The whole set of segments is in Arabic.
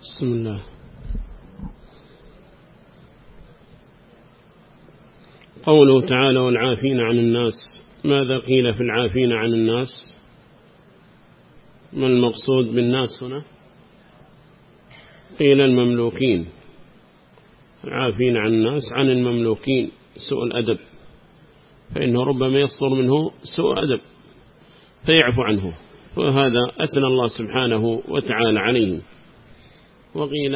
بسم الله. قوله تعالى والعافين عن الناس. ماذا قيل في العافين عن الناس؟ ما المقصود بالناس هنا؟ قيل المملوكين. العافين عن الناس عن المملوكين. سوء الأدب. فإنه ربما يصدر منه سوء أدب. فيعفو عنه. وهذا أثنى الله سبحانه وتعالى عليه. وقيل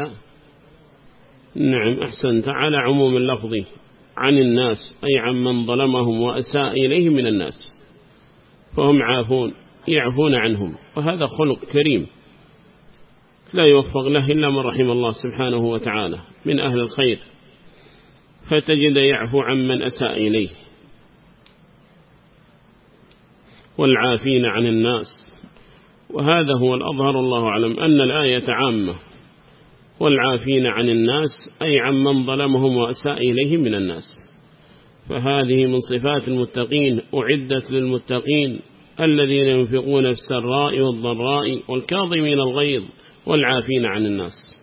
نعم أحسنت على عموم اللفظ عن الناس أي عن من ظلمهم وأساء إليهم من الناس فهم عافون يعفون عنهم وهذا خلق كريم لا يوفق له إلا من رحم الله سبحانه وتعالى من أهل الخير فتجد يعفو عن من أساء إليه. والعافين عن الناس وهذا هو الأظهر الله أعلم أن الآية عامة. والعافين عن الناس أي عن من ظلمهم وأساء إليهم من الناس. فهذه من صفات المتقين أعدت للمتقين الذين ينفقون في السراء والضراء والكاظمين الغيظ والعافين عن الناس.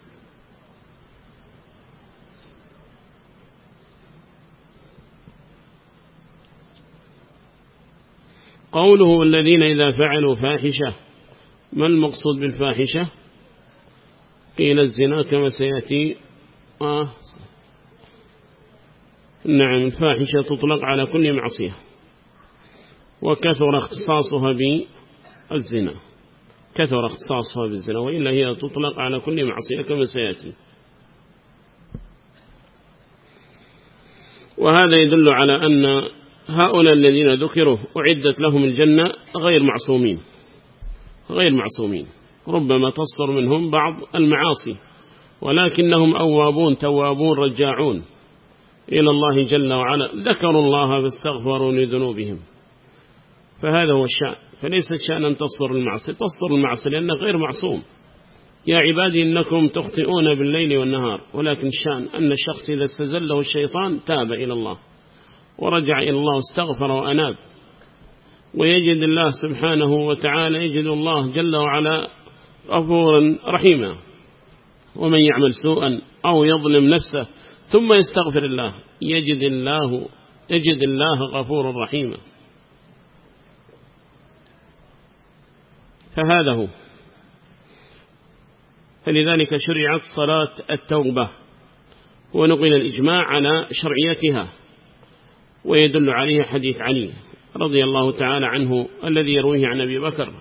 قوله الذين إذا فعلوا فاحشة ما المقصود بالفاحشة؟ قيل الزنا كما سيأتي. آه. نعم الفاحشة تطلق على كل معصية. وكثر اختصاصها بالزنا. كثر اختصاصها بالزنا وإلا هي تطلق على كل معصية كما سيأتي. وهذا يدل على أن هؤلاء الذين ذكروا أعدت لهم الجنة غير معصومين. غير معصومين. ربما تصدر منهم بعض المعاصي ولكنهم أوابون توابون رجاعون إلى الله جل وعلا. ذكروا الله فاستغفروا لذنوبهم. فهذا هو الشأن. فليس الشأن أن تصدر المعصي تصدر المعصي لأنه غير معصوم. يا عبادي إنكم تخطئون بالليل والنهار ولكن الشأن أن الشخص إذا استزله الشيطان تاب إلى الله ورجع إلى الله واستغفر وأناب. ويجد الله سبحانه وتعالى يجد الله جل وعلا غفورا رحيما. ومن يعمل سوءا أو يظلم نفسه ثم يستغفر الله يجد الله يجد الله غفورا رحيما. فهذا هو. فلذلك شرعت صلاة التوبة ونقل الإجماع على شرعيتها ويدل عليه حديث علي رضي الله تعالى عنه الذي يرويه عن أبي بكر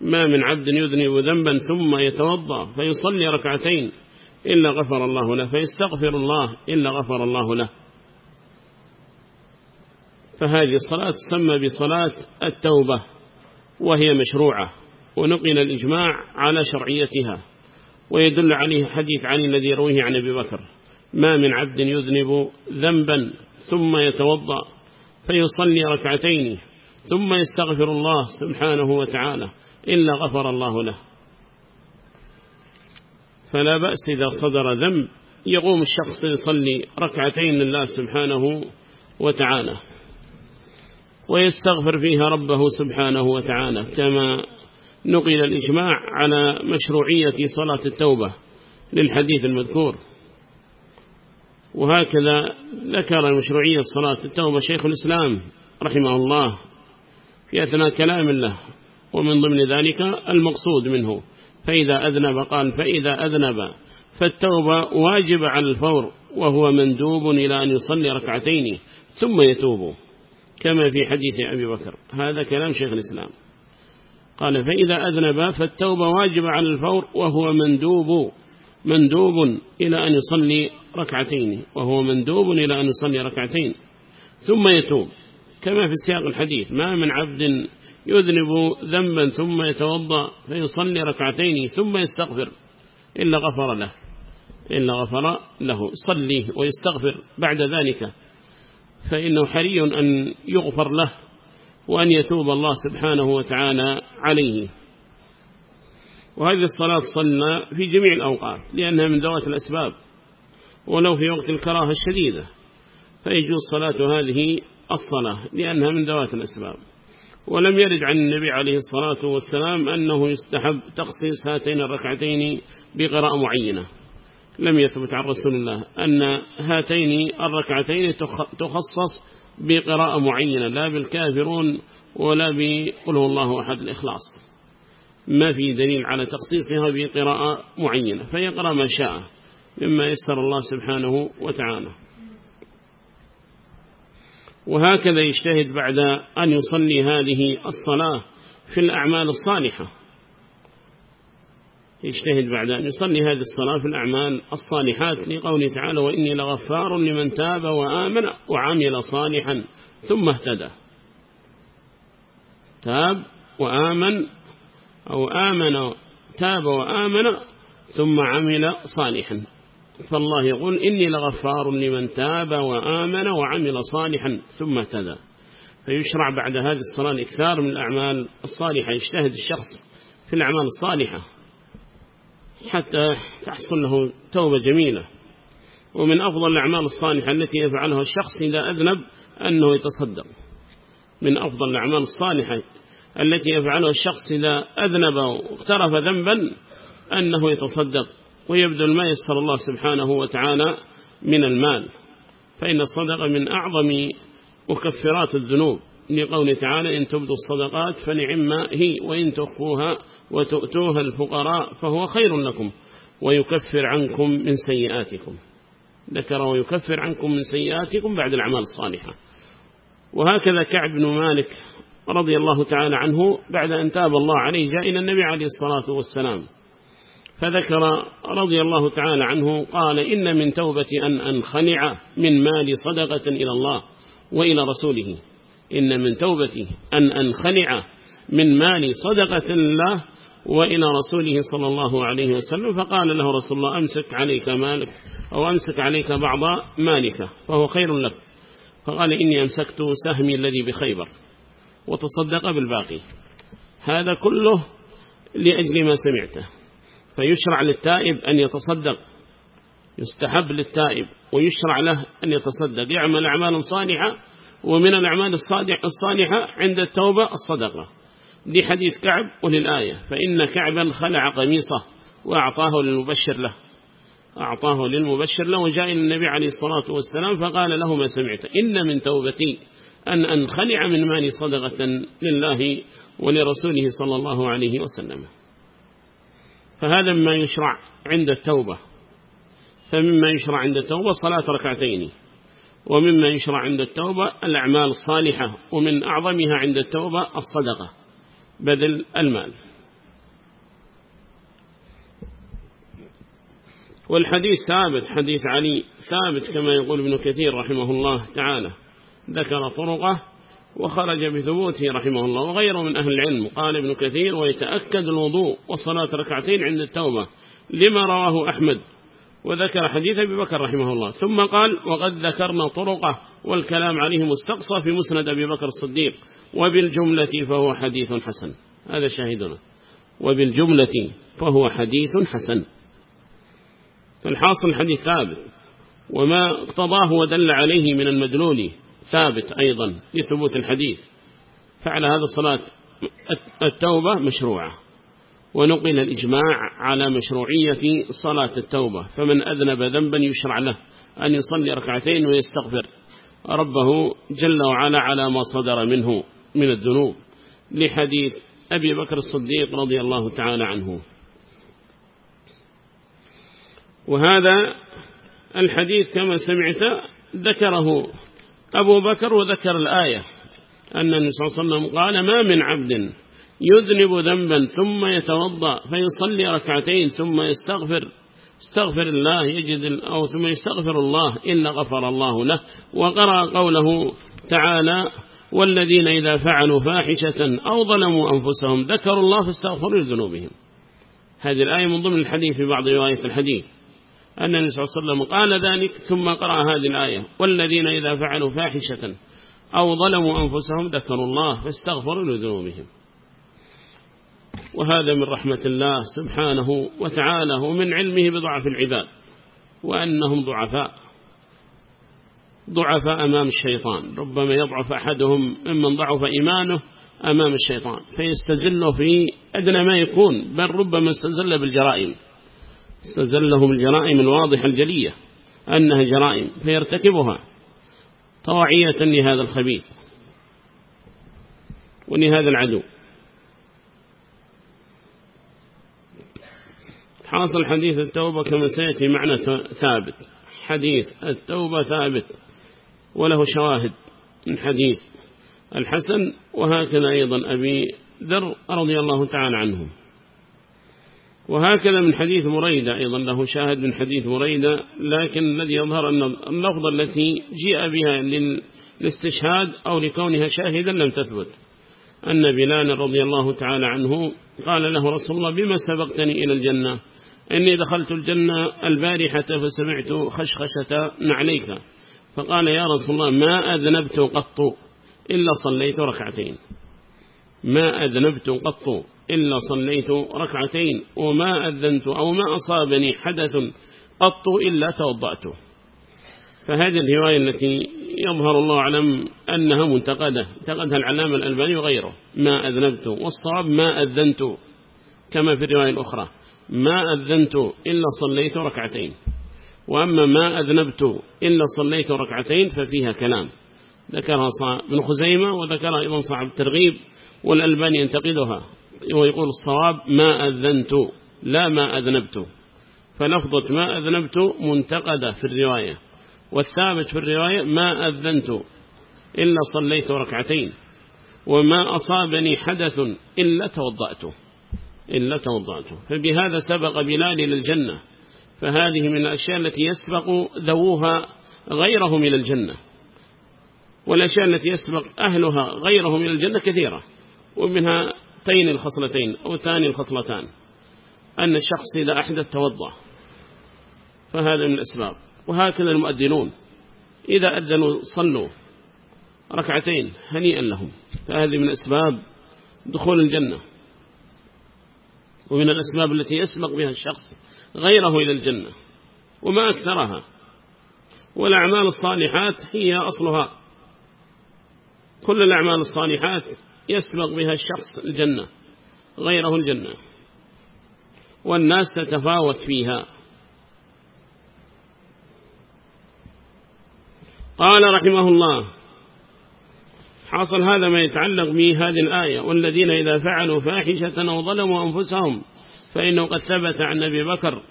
ما من عبد يذنب ذنبا ثم يتوضأ فيصلي ركعتين إلا غفر الله له فيستغفر الله إلا غفر الله له. فهذه الصلاة تسمى بصلاة التوبة وهي مشروعة ونقل الإجماع على شرعيتها ويدل عليه حديث عن الذي يرويه عن أبي بكر ما من عبد يذنب ذنبا ثم يتوضأ فيصلي ركعتين ثم يستغفر الله سبحانه وتعالى. إلا غفر الله له. فلا بأس إذا صدر ذنب يقوم الشخص يصلي ركعتين لله سبحانه وتعالى ويستغفر فيها ربه سبحانه وتعالى. كما نقل الإجماع على مشروعية صلاة التوبة للحديث المذكور. وهكذا ذكر مشروعية صلاة التوبة شيخ الإسلام رحمه الله في أثناء كلام الله. ومن ضمن ذلك المقصود منه. فإذا أذنب قال فإذا أذنب فالتوبة واجب على الفور وهو مندوب إلى أن يصلي ركعتين ثم يتوب كما في حديث أبي بكر. هذا كلام شيخ الإسلام. قال فإذا أذنب فالتوبة واجب على الفور وهو مندوب مندوب إلى أن يصلي ركعتين وهو مندوب إلى أن يصلي ركعتين ثم يتوب. كما في سياق الحديث ما من عبد يذنب ذنبا ثم يتوضأ فيصلي ركعتين ثم يستغفر. إلا غفر له إلا غفر له. صلي ويستغفر بعد ذلك. فإنه حري أن يغفر له وأن يتوب الله سبحانه وتعالى عليه. وهذه الصلاة صلنا في جميع الأوقات لأنها من ذوات الأسباب ولو في وقت الكراهة الشديدة. فيجوز صلاة هذه الصلاة لأنها من ذوات الأسباب. ولم يرد عن النبي عليه الصلاة والسلام أنه يستحب تخصيص هاتين الركعتين بقراءة معينة. لم يثبت عن رسول الله أن هاتين الركعتين تخصص بقراءة معينة لا بالكافرون ولا بقل الله أحد الإخلاص. ما في دليل على تخصيصها بقراءة معينة فيقرأ ما شاء مما يسر الله سبحانه وتعالى. وهكذا يجتهد بعد أن يصلي هذه الصلاة في الأعمال الصالحة. يجتهد بعد أن يصلي هذه الصلاة في الأعمال الصالحات لقوله تعالى وإني لغفار لمن تاب وآمن وعمل صالحا ثم اهتدى. تاب وآمن أو آمن تاب وآمن ثم عمل صالحا. فالله يقول إني لغفار لمن تاب وآمن وعمل صالحا ثم اهتدى. فيشرع بعد هذه الصلاة الإكثار من الأعمال الصالحة يجتهد الشخص في الأعمال الصالحة حتى تحصل له توبة جميلة. ومن أفضل الأعمال الصالحة التي يفعلها الشخص إذا أذنب أنه يتصدق. من أفضل الأعمال الصالحة التي يفعلها الشخص إذا أذنب واقترف ذنبا أنه يتصدق. ويبذل ما يسر الله سبحانه وتعالى من المال. فإن الصدقة من أعظم مكفرات الذنوب. لقول تعالى إن تبدوا الصدقات فنعما هي وإن تخفوها وتؤتوها الفقراء فهو خير لكم ويكفر عنكم من سيئاتكم. ذكر ويكفر عنكم من سيئاتكم بعد الأعمال الصالحة. وهكذا كعب بن مالك رضي الله تعالى عنه بعد أن تاب الله عليه جاء إلى النبي عليه الصلاة والسلام. فذكر رضي الله تعالى عنه قال إن من توبتي أن أنخنع من مال صدقة إلى الله وإلى رسوله. إن من توبتي أن أنخنع من مال صدقة الله وإلى رسوله صلى الله عليه وسلم. فقال له رسول الله أمسك عليك مالك أو أمسك عليك بعض مالك فهو خير لك. فقال إني أمسكت سهمي الذي بخيبر وتصدق بالباقي. هذا كله لأجل ما سمعته. فيشرع للتائب أن يتصدق. يستحب للتائب ويشرع له أن يتصدق. يعمل أعمالا صالحة ومن الأعمال الصالحة عند التوبة الصدقة. لحديث كعب وللآية. فإن كعبا خلع قميصه وأعطاه للمبشر له. أعطاه للمبشر له وجاء النبي عليه الصلاة والسلام فقال له ما سمعت. إن من توبتي أن أنخلع من مالي صدقة لله ولرسوله صلى الله عليه وسلم. فهذا مما يشرع عند التوبة. فمما يشرع عند التوبة صلاة ركعتين ومما يشرع عند التوبة الأعمال الصالحة ومن أعظمها عند التوبة الصدقة بذل المال. والحديث ثابت حديث علي ثابت كما يقول ابن كثير رحمه الله تعالى ذكر طرقه وخرج بثبوته رحمه الله وغيره من أهل العلم قال ابن كثير ويتأكد الوضوء وصلاة ركعتين عند التوبة لما رواه أحمد وذكر حديث أبي بكر رحمه الله. ثم قال وقد ذكرنا طرقه والكلام عليه مستقصى في مسند أبي بكر الصديق وبالجملة فهو حديث حسن. هذا شاهدنا. وبالجملة فهو حديث حسن. فالحاصل الحديث ثابت وما اقتضاه ودل عليه من المدلول ثابت أيضا لثبوت الحديث. فعلى هذا الصلاة التوبة مشروعة. ونقل الإجماع على مشروعية صلاة التوبة. فمن أذنب ذنبا يشرع له أن يصلي ركعتين ويستغفر ربه جل وعلا على ما صدر منه من الذنوب. لحديث أبي بكر الصديق رضي الله تعالى عنه. وهذا الحديث كما سمعت ذكره أبو بكر وذكر الآية. أن النبي صلى الله عليه وسلم قال ما من عبد يذنب ذنبا ثم يتوضأ فيصلي ركعتين ثم يستغفر. استغفر الله يجد أو ثم يستغفر الله إلا غفر الله له. وقرأ قوله تعالى والذين إذا فعلوا فاحشة أو ظلموا أنفسهم ذكروا الله فاستغفروا لذنوبهم. هذه الآية من ضمن الحديث في بعض رواية الحديث. أن النبي صلى الله عليه وسلم قال ذلك ثم قرأ هذه الآية. والذين إذا فعلوا فاحشة أو ظلموا أنفسهم ذكروا الله فاستغفروا لذنوبهم. وهذا من رحمة الله سبحانه وتعالى ومن علمه بضعف العباد. وأنهم ضعفاء. ضعفاء أمام الشيطان. ربما يضعف أحدهم ممن ضعف إيمانه أمام الشيطان. فيستزله في أدنى ما يكون. بل ربما استزل بالجرائم. استزلهم الجرائم الواضحة الجلية أنها جرائم فيرتكبها طواعية لهذا الخبيث ولهذا العدو. حاصل حديث التوبة كما سيأتي معنى ثابت. حديث التوبة ثابت وله شواهد من حديث الحسن وهكذا أيضا أبي ذر رضي الله تعالى عنه. وهكذا من حديث مريدة أيضا له شاهد من حديث مريدة لكن الذي يظهر أن اللفظة التي جاء بها للاستشهاد أو لكونها شاهدا لم تثبت. أن بلال رضي الله تعالى عنه قال له رسول الله بما سبقتني إلى الجنة؟ إني دخلت الجنة البارحة فسمعت خشخشة نعليك فقال يا رسول الله ما أذنبت قط إلا صليت ركعتين. ما أذنبت قط إلا صليت ركعتين وما أذنت أو ما أصابني حدث قط إلا توضأته فهذه الرواية التي يظهر الله أعلم أنها منتقدة انتقدها العلامة الألباني وغيره. ما أذنبت والصواب ما أذنت كما في الرواية الأخرى. ما أذنت إلا صليت ركعتين. وأما ما أذنبت إلا صليت ركعتين ففيها كلام. ذكرها صعب بن خزيمة وذكرها أيضا صعب الترغيب والألباني ينتقدها. ويقول الصواب ما أذنت لا ما أذنبت. فلفظة ما أذنبت منتقدة في الرواية والثابت في الرواية ما أذنت إلا صليت ركعتين وما أصابني حدث إلا توضأته إلا توضأته فبهذا سبق بلال إلى الجنة فهذه من الأشياء التي يسبق ذووها غيرهم إلى الجنة. والأشياء التي يسبق أهلها غيرهم إلى الجنة كثيرة ومنها تين الخصلتين أو ثاني الخصلتان. أن الشخص إذا أحدث توضأ. فهذا من الأسباب. وهكذا المؤذنون. إذا أذنوا صلوا ركعتين هنيئا لهم. فهذه من أسباب دخول الجنة. ومن الأسباب التي يسبق بها الشخص غيره إلى الجنة. وما أكثرها. والأعمال الصالحات هي أصلها. كل الأعمال الصالحات يسبق بها الشخص الجنة غيره الجنة. والناس تتفاوت فيها. قال رحمه الله حاصل هذا ما يتعلق به هذه الآية والذين إذا فعلوا فاحشة أو ظلموا أنفسهم فإنه قد ثبت عن أبي بكر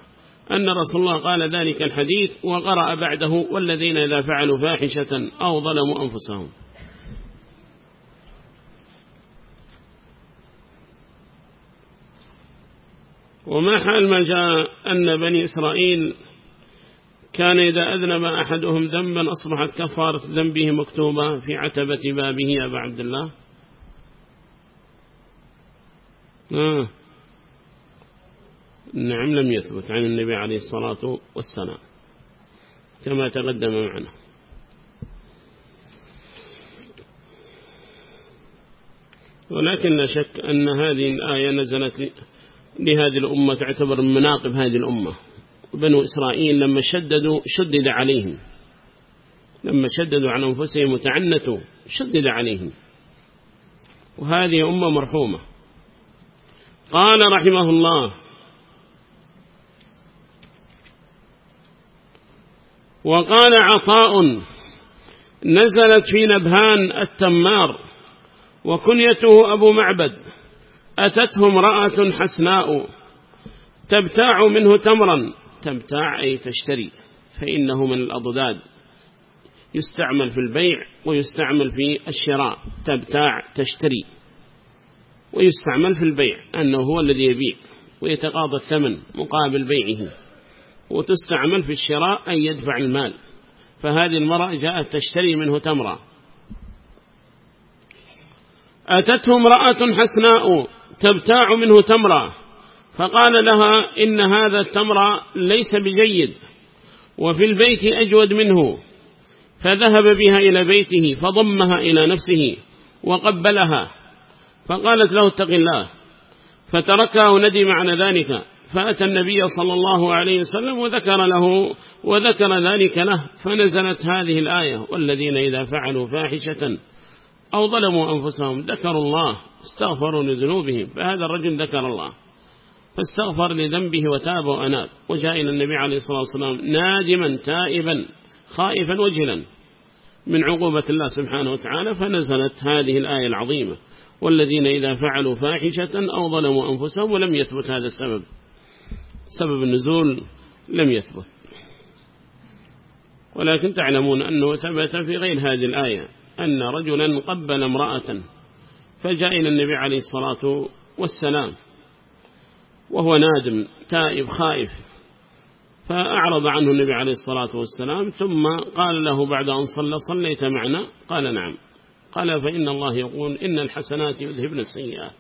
أن رسول الله قال ذلك الحديث وقرأ بعده والذين إذا فعلوا فاحشة أو ظلموا أنفسهم. وما حال ما جاء أن بني إسرائيل كان إذا أذنب أحدهم ذنبا أصبحت كفارة ذنبه مكتوبة في عتبة بابه يا أبا عبد الله آه. نعم لم يثبت عن النبي عليه الصلاة والسلام كما تقدم معنا ولكن لا شك أن هذه الآية نزلت لهذه الأمة تعتبر من مناقب هذه الأمة. بنو إسرائيل لما شددوا شدد عليهم. لما شددوا على أنفسهم وتعنتوا شدد عليهم. وهذه أمة مرحومة. قال رحمه الله وقال عطاء نزلت في نبهان التمار وكنيته أبو معبد. أتته امرأة حسناء تبتاع منه تمرا. تبتاع أي تشتري فإنه من الأضداد. يستعمل في البيع ويستعمل في الشراء. تبتاع تشتري. ويستعمل في البيع أنه هو الذي يبيع. ويتقاضى الثمن مقابل بيعه. وتستعمل في الشراء أن يدفع المال. فهذه المرأة جاءت تشتري منه تمرة أتته امرأة حسناء تبتاع منه تمرة. فقال لها إن هذا التمر ليس بجيد وفي البيت أجود منه. فذهب بها إلى بيته فضمها إلى نفسه وقبلها. فقالت له اتق الله. فتركها وندم عن ذلك. فأتى النبي صلى الله عليه وسلم وذكر له وذكر ذلك له. فنزلت هذه الآية والذين إذا فعلوا فاحشة أو ظلموا أنفسهم ذكروا الله استغفروا لذنوبهم فهذا الرجل ذكر الله. فاستغفر لذنبه وتاب وأناب. وجاء إلى النبي عليه الصلاة والسلام نادما تائبا خائفا وجلا. من عقوبة الله سبحانه وتعالى فنزلت هذه الآية العظيمة. والذين إذا فعلوا فاحشة أو ظلموا أنفسهم ولم يثبت هذا السبب. سبب النزول لم يثبت. ولكن تعلمون أنه ثبت في غير هذه الآية. أن رجلا قبل امرأة فجاء إلى النبي عليه الصلاة والسلام وهو نادم تائب خائف فأعرض عنه النبي عليه الصلاة والسلام ثم قال له بعد أن صلى صليت معنا؟ قال نعم. قال فإن الله يقول إن الحسنات يذهبن السيئات.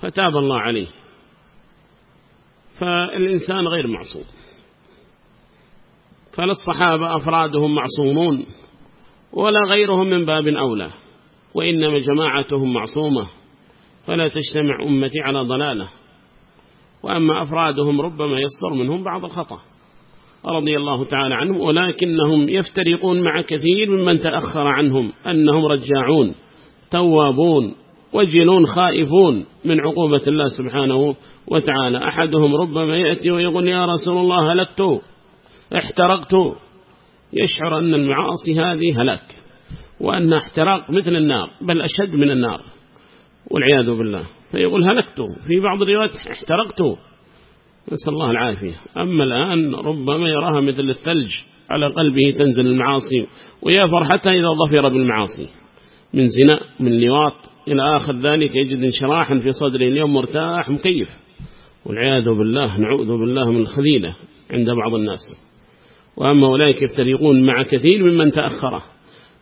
فتاب الله عليه. فالإنسان غير معصوم. فلا الصحابة أفرادهم معصومون ولا غيرهم من باب أولى وإنما جماعتهم معصومة فلا تجتمع أمتي على ضلالة. وأما أفرادهم ربما يصدر منهم بعض الخطأ. رضي الله تعالى عنهم ولكنهم يفترقون مع كثير ممن تأخر عنهم أنهم رجاعون توابون وجلون خائفون من عقوبة الله سبحانه وتعالى. أحدهم ربما يأتي ويقول يا رسول الله هلكت. احترقت. يشعر أن المعاصي هذه هلاك وأن احتراق مثل النار بل أشد من النار والعياذ بالله. فيقول هلكت. في بعض الروايات احترقت. نسأل الله العافية. أما الآن ربما يراها مثل الثلج على قلبه تنزل المعاصي ويا فرحتها إذا ظفر بالمعاصي. من زنا من لواط إلى آخر ذلك يجد انشراحا في صدره اليوم مرتاح مكيف. والعياذ بالله نعوذ بالله من الخليلة عند بعض الناس. وأما أولئك يفترقون مع كثير ممن تأخر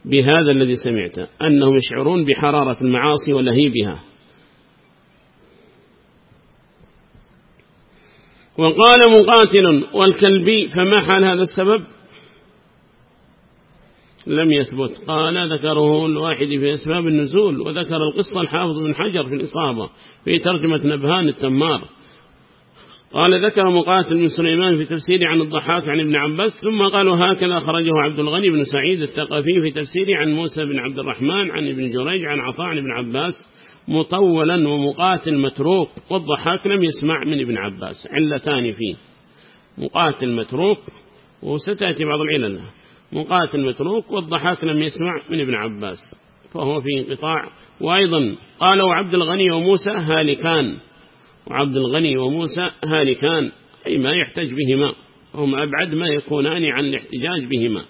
بهذا الذي سمعته أنهم يشعرون بحرارة المعاصي ولهيبها. وقال مقاتل والكلبي فما حال هذا السبب؟ لم يثبت. قال ذكره الواحد في أسباب النزول وذكر القصة الحافظ بن حجر في الإصابة في ترجمة نبهان التمار. قال ذكر مقاتل من سليمان في تفسير عن الضحاك عن ابن عباس ثم قالوا هكذا خرجه عبد الغني بن سعيد الثقفي في تفسير عن موسى بن عبد الرحمن عن ابن جريج عن عطاء عن ابن عباس مطولا ومقاتل متروك والضحاك لم يسمع من ابن عباس علتان فيه. مقاتل متروك وستأتي بعض العلل. مقاتل متروك والضحاك لم يسمع من ابن عباس فهو في انقطاع. وأيضا قالوا عبد الغني وموسى هالكان وعبد الغني وموسى هالكان أي ما يحتج بهما هم أبعد ما يكونان عن الاحتجاج بهما.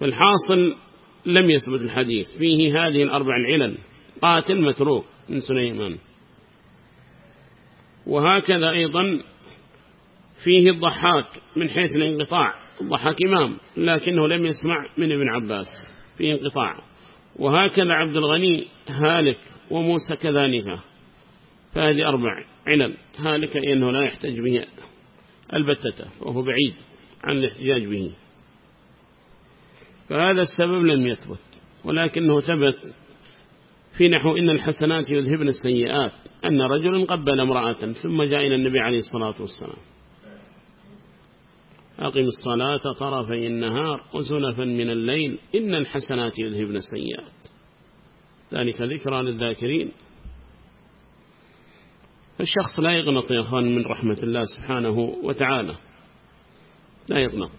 فالحاصل لم يثبت الحديث فيه هذه الأربع العلل قاتل متروك من سليمان. وهكذا أيضا فيه الضحاك من حيث الانقطاع الضحاك إمام لكنه لم يسمع من ابن عباس في انقطاع. وهكذا عبد الغني هالك وموسى كذلك. فهذه أربع علل. هالك لأنه لا يحتاج به البتة وهو بعيد عن الاحتجاج به. فهذا السبب لم يثبت ولكنه ثبت في نحو إن الحسنات يذهبن السيئات أن رجل قبل امرأة ثم جاء إلى النبي عليه الصلاة والسلام. أقم الصلاة طرفي النهار وزلفا من الليل إن الحسنات يذهبن السيئات. ذلك ذكرى للذاكرين. فالشخص لا يغنط يا أخوان من رحمة الله سبحانه وتعالى. لا يغنط.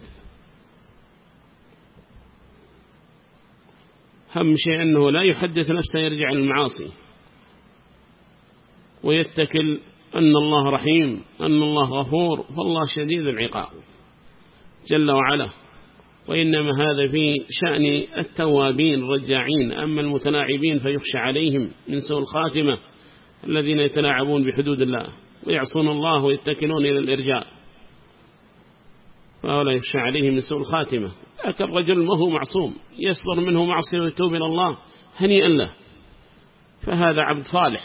هم شيء أنه لا يحدث نفسه يرجع للمعاصي. ويتكل أن الله رحيم أن الله غفور فالله شديد العقاب. جل وعلا. وإنما هذا في شأن التوابين الرجاعين. أما المتلاعبين فيخشى عليهم من سوء الخاتمة. الذين يتلاعبون بحدود الله ويعصون الله ويتكلون إلى الإرجاء. فهؤلاء يخشى عليهم من سوء الخاتمة. لكن الرجل ما هو معصوم. يصدر منه معصية ويتوب إلى الله هنيئا له. فهذا عبد صالح.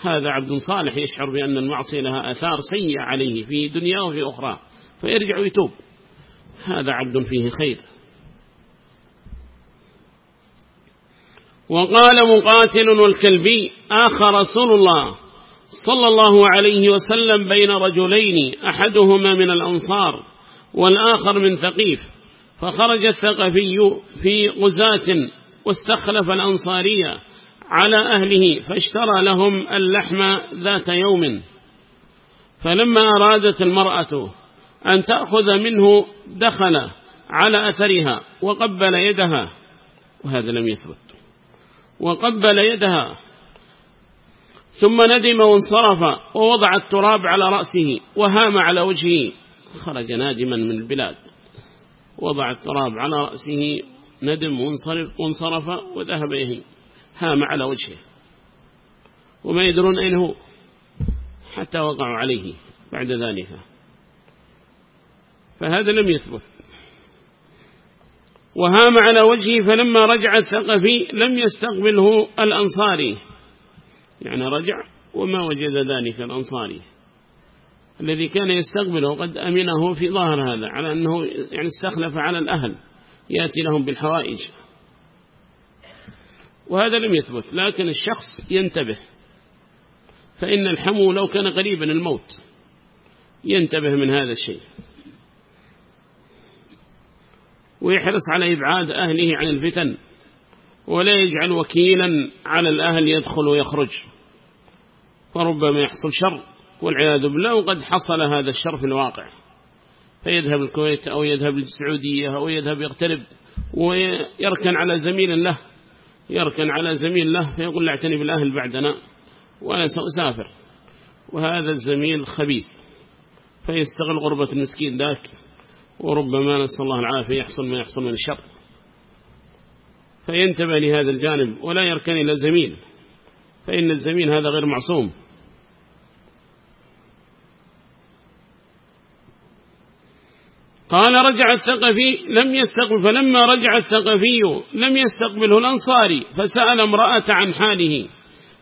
هذا عبد صالح يشعر بأن المعصية لها أثار سيئة عليه في دنيا وفي أخرى. فيرجع ويتوب. هذا عبد فيه خير. وقال مقاتل والكلبي آخر رسول الله صلى الله عليه وسلم بين رجلين أحدهما من الأنصار والآخر من ثقيف فخرج الثقفي في غزاة واستخلف الأنصارية على أهله فاشترى لهم اللحم ذات يوم. فلما أرادت المرأة أن تأخذ منه دخل على أثرها وقبل يدها وهذا لم يثبت. وقبل يدها. ثم ندم وانصرف ووضع التراب على رأسه وهام على وجهه. خرج نادما من البلاد. وضع التراب على رأسه ندم وانصرف, وانصرف وذهب يهي هام على وجهه. وما يدرون أين هو. حتى وقعوا عليه بعد ذلك. فهذا لم يثبت. وهام على وجهه فلما رجع الثقفي لم يستقبله الأنصاري. يعني رجع وما وجد ذلك الأنصاري. الذي كان يستقبله قد أمنه في ظاهر هذا على أنه يعني استخلف على الأهل يأتي لهم بالحوائج. وهذا لم يثبت لكن الشخص ينتبه. فإن الحمو لو كان قريبا الموت ينتبه من هذا الشيء. ويحرص على إبعاد أهله عن الفتن ولا يجعل وكيلا على الأهل يدخل ويخرج. فربما يحصل شر والعياذ بالله وقد حصل هذا الشر في الواقع. فيذهب الكويت أو يذهب للسعودية أو يذهب يغترب ويركن على زميل له. يركن على زميل له فيقول لا اعتني بالأهل بعدنا وأنا سأسافر. وهذا الزميل خبيث فيستغل غربة المسكين ذاك. وربما نسأل الله العافية يحصل ما يحصل من الشر. فينتبه لهذا الجانب ولا يركن إلى زميل فإن الزميل هذا غير معصوم. قال رجع الثقفي لم يستقبل فلما رجع الثقفي لم يستقبله الأنصاري فسأل امرأة عن حاله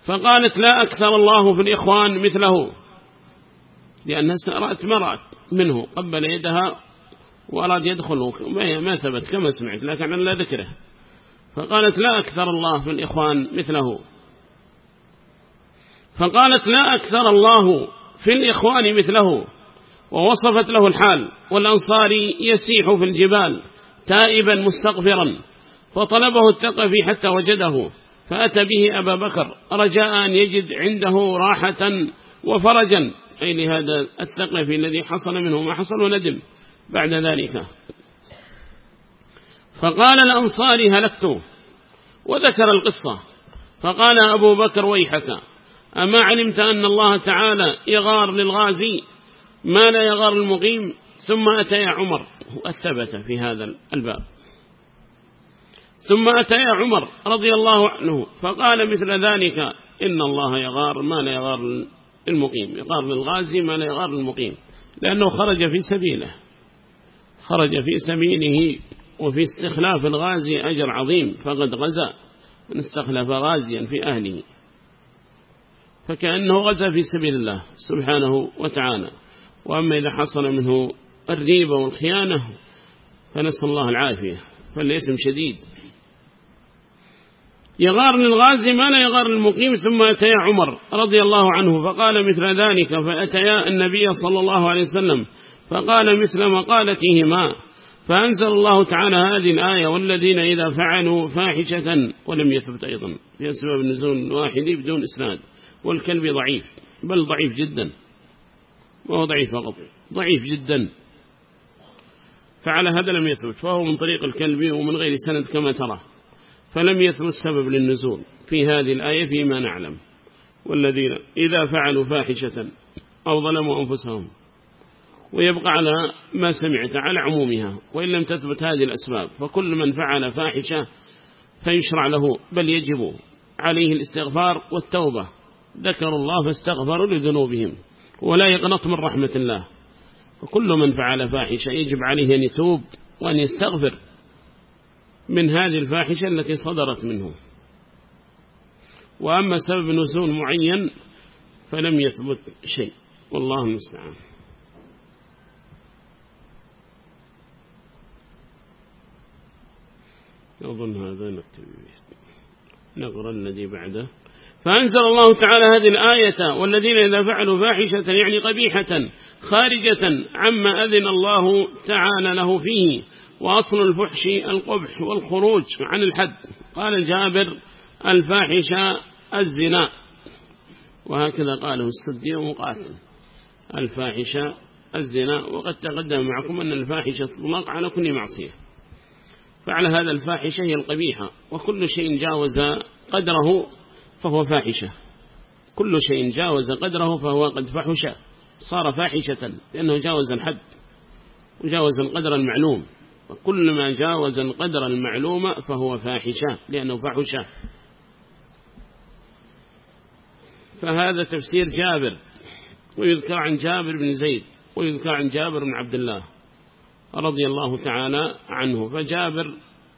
فقالت لا أكثر الله في الإخوان مثله لأنها رأت مرأة منه قبل يدها وأراد يدخل ما ثبت كما سمعت لكن لا ذكره. فقالت لا أكثر الله في الإخوان مثله. فقالت لا أكثر الله في الإخوان مثله. ووصفت له الحال والأنصاري يسيح في الجبال تائبا مستغفرا. فطلبه التقفي حتى وجده فأتى به أبا بكر رجاء أن يجد عنده راحة وفرجا. أي لهذا الثقفي الذي حصل منه ما حصل وندم بعد ذلك. فقال الأنصاري هلكت. وذكر القصة. فقال أبو بكر ويحك أما علمت أن الله تعالى يغار للغازي ما لا يغار المقيم؟ ثم أتى يا عمر. وأثبت في هذا الباب. ثم أتى يا عمر رضي الله عنه فقال مثل ذلك إن الله يغار ما لا يغار المقيم. يغار للغازي ما لا يغار المقيم لأنه خرج في سبيله. خرج في سبيله وفي استخلاف الغازي أجر عظيم فقد غزا من استخلف غازيا في أهله. فكأنه غزا في سبيل الله سبحانه وتعالى. وأما إذا حصل منه الريبة والخيانة فنسأل الله العافية فالإثم شديد. يغار للغازي ما لا يغار المقيم ثم أتيا عمر رضي الله عنه فقال مثل ذلك فأتيا النبي صلى الله عليه وسلم فقال مثل مقالتهما فأنزل الله تعالى هذه الآية والذين إذا فعلوا فاحشة ولم يثبت أيضا في سبب النزول الواحد بدون إسناد والكلب ضعيف بل ضعيف جدا وهو ضعيف فقط ضعيف جدا فعلى هذا لم يثبت فهو من طريق الكلب ومن غير سند كما ترى فلم يثبت سبب للنزول في هذه الآية فيما نعلم والذين إذا فعلوا فاحشة أو ظلموا أنفسهم ويبقى على ما سمعت على عمومها وإن لم تثبت هذه الأسباب فكل من فعل فاحشة فيشرع له بل يجب عليه الاستغفار والتوبة. ذكر الله فاستغفروا لذنوبهم ولا يقنط من رحمة الله. وكل من فعل فاحشة يجب عليه أن يتوب وأن يستغفر من هذه الفاحشة التي صدرت منه. وأما سبب نزول معين فلم يثبت شيء. والله المستعان. أظن هذا نكتب نقرأ الذي بعده. فأنزل الله تعالى هذه الآية والذين إذا فعلوا فاحشة يعني قبيحة خارجة عما أذن الله تعالى له فيه. وأصل الفحش القبح والخروج عن الحد. قال الجابر الفاحشة الزنا. وهكذا قاله السدي ومقاتل الفاحشة الزنا. وقد تقدم معكم أن الفاحشة تطلق على كل معصية. فعلى هذا الفاحشة هي القبيحة. وكل شيء جاوز قدره فهو فاحشة. كل شيء جاوز قدره فهو قد فحش. صار فاحشة لأنه جاوز الحد. وجاوز القدر المعلوم. وكل ما جاوز القدر المعلوم فهو فاحشة لأنه فحش. فهذا تفسير جابر. ويذكر عن جابر بن زيد. ويذكر عن جابر بن عبد الله. رضي الله تعالى عنه. فجابر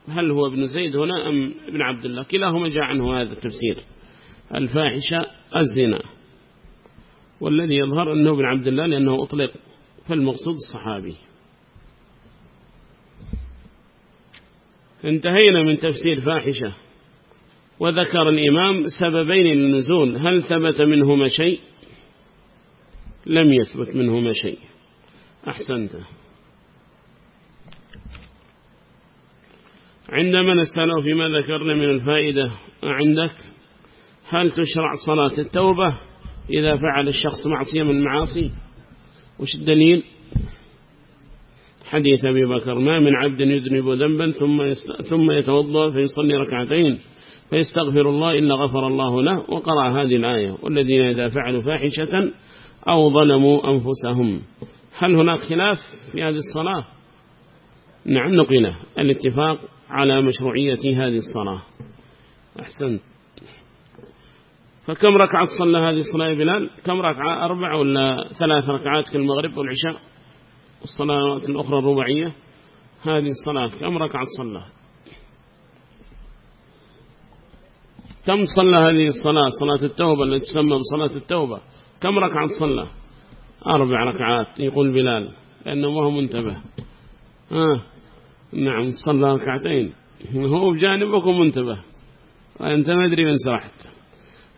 هل هو ابن زيد هنا أم ابن عبد الله؟ كلاهما جاء عنه هذا التفسير. الفاحشة الزنا. والذي يظهر أنه ابن عبد الله لأنه أطلق فالمقصود الصحابي. انتهينا من تفسير فاحشة. وذكر الإمام سببين للنزول. هل ثبت منهما شيء؟ لم يثبت منهما شيء. أحسنت. عندما نسأله فيما ذكرنا من الفائدة عندك هل تشرع صلاة التوبة إذا فعل الشخص معصية من المعاصي وش الدليل؟ حديث أبي بكر ما من عبد يذنب ذنبا ثم ثم يتوضأ فيصلي ركعتين فيستغفر الله إلا غفر الله له وقرأ هذه الآية والذين إذا فعلوا فاحشة أو ظلموا أنفسهم. هل هناك خلاف في هذه الصلاة؟ نعم نقله الاتفاق على مشروعية هذه الصلاة. أحسنت. فكم ركعة صلى هذه الصلاة بلال؟ كم ركعة؟ أربع ولا ثلاث ركعات كالمغرب والعشاء؟ والصلاة الأخرى الرباعية؟ هذه الصلاة كم ركعة صلى؟ كم صلى هذه الصلاة؟ صلاة التوبة التي تسمى بصلاة التوبة. كم ركعة صلى؟ أربع ركعات يقول بلال لأنه ما هو منتبه. آه نعم صلى ركعتين. هو بجانبك ومنتبه وأنت ما أدري من سرحت.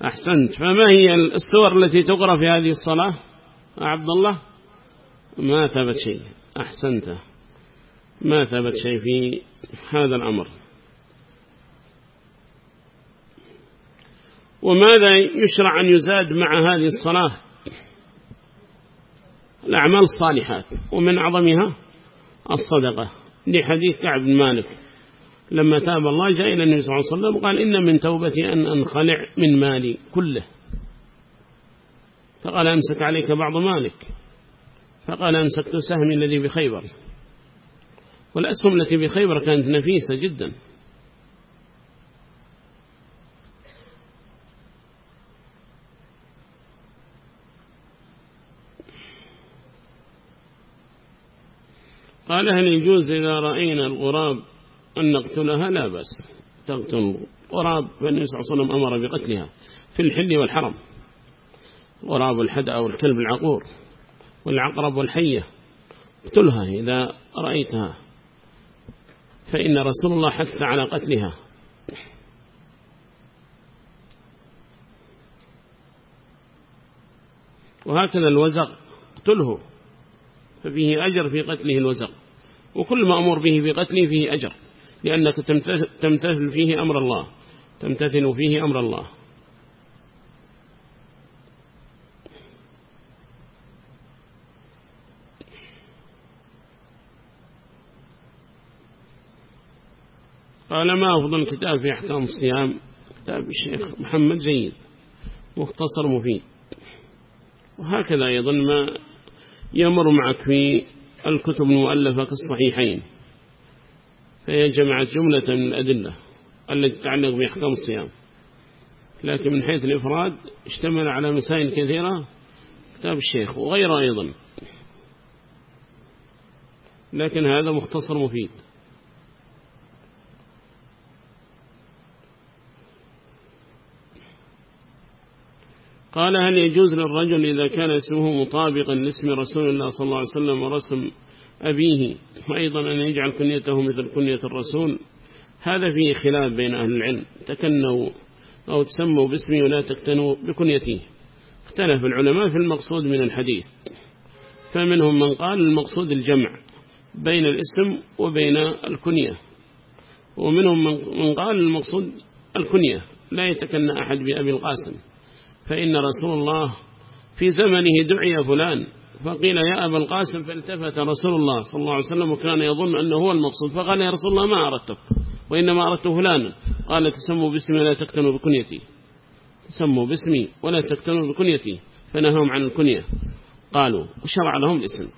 أحسنت. فما هي السور التي تقرأ في هذه الصلاة؟ عبد الله؟ ما ثبت شيء. أحسنت. ما ثبت شيء في هذا الأمر. وماذا يشرع أن يزاد مع هذه الصلاة؟ الأعمال الصالحات. ومن أعظمها الصدقة. لحديث كعب بن مالك. لما تاب الله جاء إلى النبي صلى الله عليه وسلم وقال إن من توبتي أن أنخلع من مالي كله. فقال أمسك عليك بعض مالك. فقال أمسكت سهمي الذي بخيبر. والأسهم التي بخيبر كانت نفيسة جدا. قال هل يجوز إذا رأينا الغراب أن نقتلها؟ لا بس تقتل غراب فالنبي صلى الله عليه وسلم أمر بقتلها في الحل والحرم. غراب الحدأ والكلب العقور والعقرب والحية. اقتلها إذا رأيتها. فإن رسول الله حث على قتلها. وهكذا الوزغ اقتله. ففيه أجر في قتله الوزغ. وكل ما أمر به في قتله فيه أجر لأنك تمتثل فيه أمر الله تمتثل فيه أمر الله. قال ما أفضل كتاب في أحكام الصيام؟ كتاب الشيخ محمد جيد مختصر مفيد. وهكذا أيضا ما يمر معك في الكتب المؤلفة كالصحيحين. فهي جمعت جملة من الأدلة التي تتعلق بأحكام الصيام. لكن من حيث الإفراد اشتمل على مسائل كثيرة كتاب الشيخ وغيره أيضا. لكن هذا مختصر مفيد. قال هل يجوز للرجل إذا كان اسمه مطابقا لاسم رسول الله صلى الله عليه وسلم ورسم أبيه وأيضا أن يجعل كنيته مثل كنية الرسول؟ هذا فيه خلاف بين أهل العلم. تكنوا أو تسموا باسمي ولا تكتنوا بكنيتي اختلف العلماء في المقصود من الحديث. فمنهم من قال المقصود الجمع بين الاسم وبين الكنية. ومنهم من قال المقصود الكنية. لا يتكنى أحد بأبي القاسم. فإن رسول الله في زمنه دعي فلان فقيل يا أبا القاسم فالتفت رسول الله صلى الله عليه وسلم وكان يظن أنه هو المقصود فقال يا رسول الله ما أردتك وإنما أردت فلانا قال تسموا باسمي ولا تكتنوا بكنيتي تسموا باسمي ولا تكتنوا بكنيتي فنههم عن الكنية قالوا وشرع لهم الاسم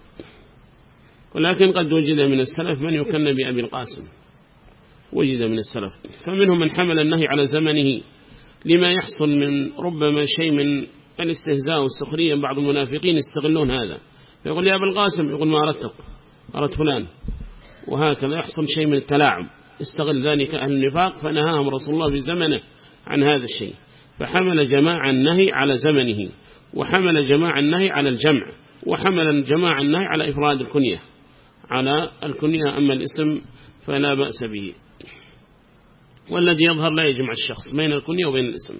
ولكن قد وجد من السلف من يكن بأبي القاسم وجد من السلف فمنهم من حمل النهي على زمنه لما يحصل من ربما شيء من الاستهزاء والسخرية بعض المنافقين يستغلون هذا. فيقول يا أبا القاسم يقول ما أردتك أردت فلان. وهكذا يحصل شيء من التلاعب. استغل ذلك أهل النفاق فنهاهم رسول الله في زمنه عن هذا الشيء. فحمل جماعة النهي على زمنه وحمل جماعة النهي على الجمع وحمل جماعة النهي على إفراد الكنية. على الكنية أما الاسم فلا بأس به. والذي يظهر لا يجمع الشخص بين الكنية وبين الاسم.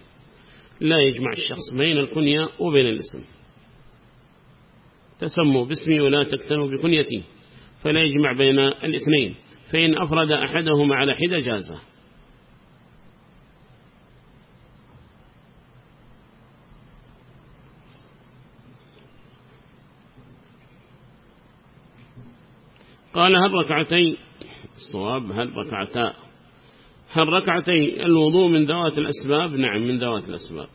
لا يجمع الشخص بين الكنية وبين الاسم. تسموا باسمي ولا تكتنوا بكنيتي فلا يجمع بين الاثنين فإن أفرد أحدهما على حدة جازة. قال هل ركعتي الصواب هل ركعتا؟ هل ركعتي الوضوء من ذوات الأسباب؟ نعم من ذوات الأسباب.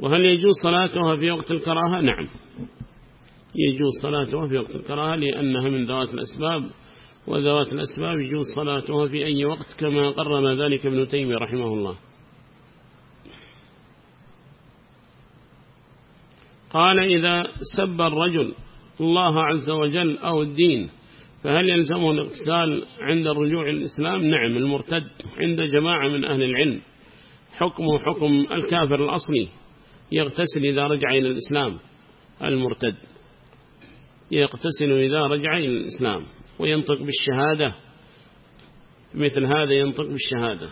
وهل يجوز صلاتها في وقت الكراهة؟ نعم. يجوز صلاتها في وقت الكراهة لأنها من ذوات الأسباب وذوات الأسباب يجوز صلاتها في أي وقت كما قرر ذلك ابن تيمية رحمه الله. قال إذا سب الرجل الله عز وجل أو الدين فهل يلزمه الاغتسال عند الرجوع الإسلام؟ نعم المرتد عند جماعة من أهل العلم. حكمه حكم الكافر الأصلي يغتسل إذا رجع إلى الإسلام المرتد. يغتسل إذا رجع إلى الإسلام وينطق بالشهادة. مثل هذا ينطق بالشهادة.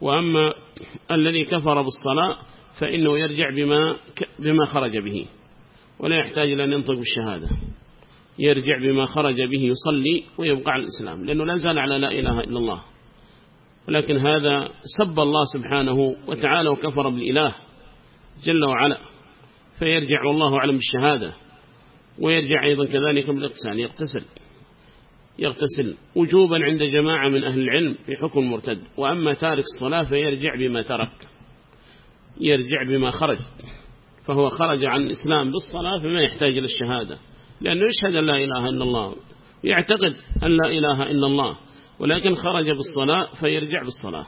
وأما الذي كفر بالصلاة فإنه يرجع بما, بما خرج به ولا يحتاج إلى أن ينطق بالشهادة. يرجع بما خرج به يصلي ويبقى على الإسلام لأنه لا زال على لا إله إلا الله. ولكن هذا سب الله سبحانه وتعالى وكفر بالإله جل وعلا فيرجع والله أعلم بالشهادة ويرجع أيضا كذلك بالاغتسال يغتسل. يغتسل وجوبا عند جماعة من أهل العلم في حكم مرتد. وأما تارك الصلاة فيرجع بما ترك يرجع بما خرج فهو خرج عن الإسلام بالصلاة فما يحتاج إلى الشهادة. لأنه يشهد أن لا إله إلا الله يعتقد أن لا إله إلا الله ولكن خرج بالصلاة فيرجع بالصلاة.